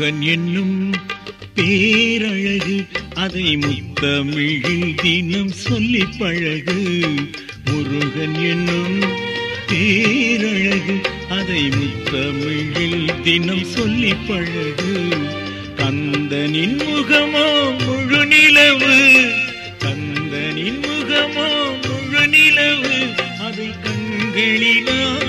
முருகன் என்னும் பேரழகு அதை முத்தமிழில் தினம் சொல்லி பழகு. முருகன் என்னும் பேரழகு அதை முத்தமிழில் தினம் சொல்லி பழகு. கந்தனின் முகமோ முழு நிலவு கந்தனின் முகமோ முழு நிலவு அதை கண்களினால்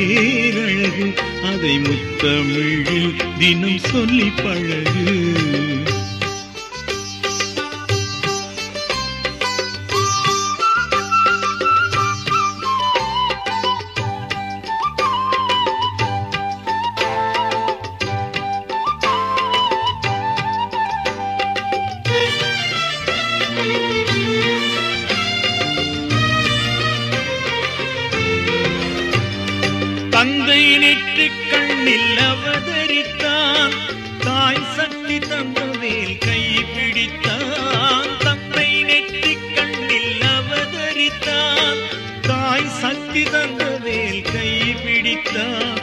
பேரழகு. அதை முத்தமிழில் தினம் சொல்லி பழகு. கண்ணில் அவதரித்தான் தாய் சக்தி தந்தவேல் கை பிடித்தான். தந்தை நெற்றி கண்ணில் அவதரித்தான் தாய் சக்தி தந்தவேல் கை பிடித்தான்.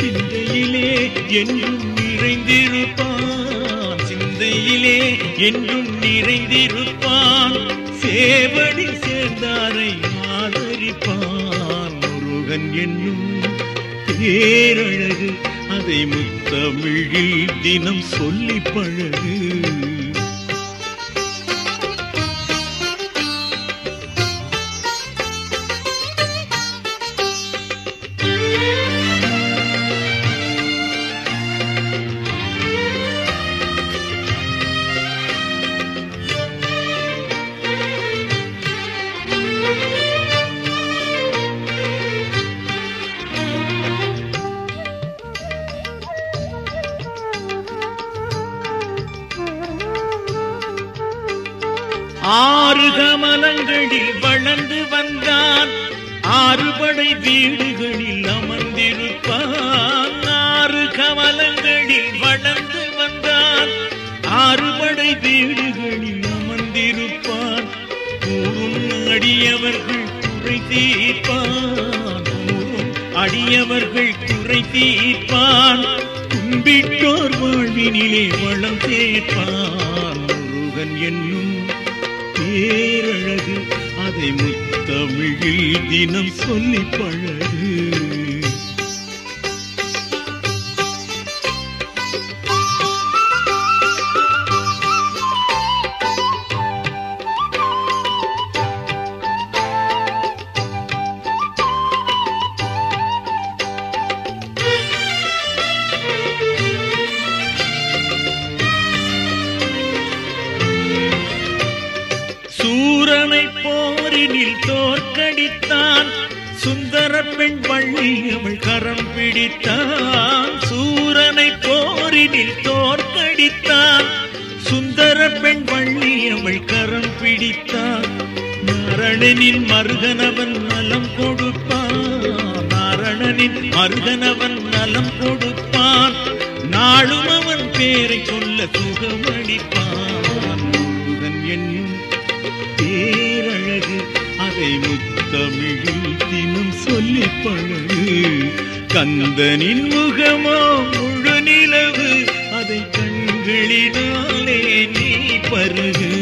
சிந்தையிலே என்றும் நிறைந்திருப்பான். சிந்தையிலே என்றும் நிறைந்திருப்பான். சேவடி சேர்ந்தாரை ஆதரிப்பான் முருகன் என்னும் பேரழகு அதை முத்தமிழில் தினம் சொல்லி பழகு. ஆறு கமலங்களில் வளர்ந்து வந்தான். ஆறுபடை வீடுகளில் அமர்ந்திருப்பான். ஆறு கமலங்களில் வளர்ந்து வந்தான். ஆறுபடை வீடுகளில் அமர்ந்திருப்பான். கூறும் அடியவர்கள் குறை தீர்ப்பான். கூறும் அடியவர்கள் குறை தீர்ப்பான். கும்பிட்டோர் வாழ்வினிலே வளம் சேர்ப்பான். முருகன் என்னும் பேரழகு அதை முத்தமிழில் தினம் சொல்லி பழகு. போரினில் தோற்கடித்தான். சுந்தர பெண் வள்ளி அவள் கரம் பிடித்தான். சூரனை போரினில் தோற்கடித்தான். சுந்தர பெண் வள்ளி அவள் கரம் பிடித்தான். நாரணனின் மருகனவன் நலம் கொடுப்பான். நாரணனின் மருகனவன் நலம் கொடுப்பான். நாளும் அவன் பேரை சொல்ல சுகமளிப்பான். என்னும் பேரழகு அதை முத்தமிழில் தினம் சொல்லி பழகு. கந்தனின் முகமா முழு நிலவு அதை கண்களினாலே நீ பருகு.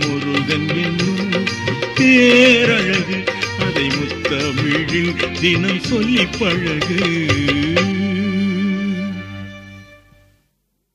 முருகன் என்னும் பேரழகு அதை முத்தமிழில் தினம் சொல்லி பழகு.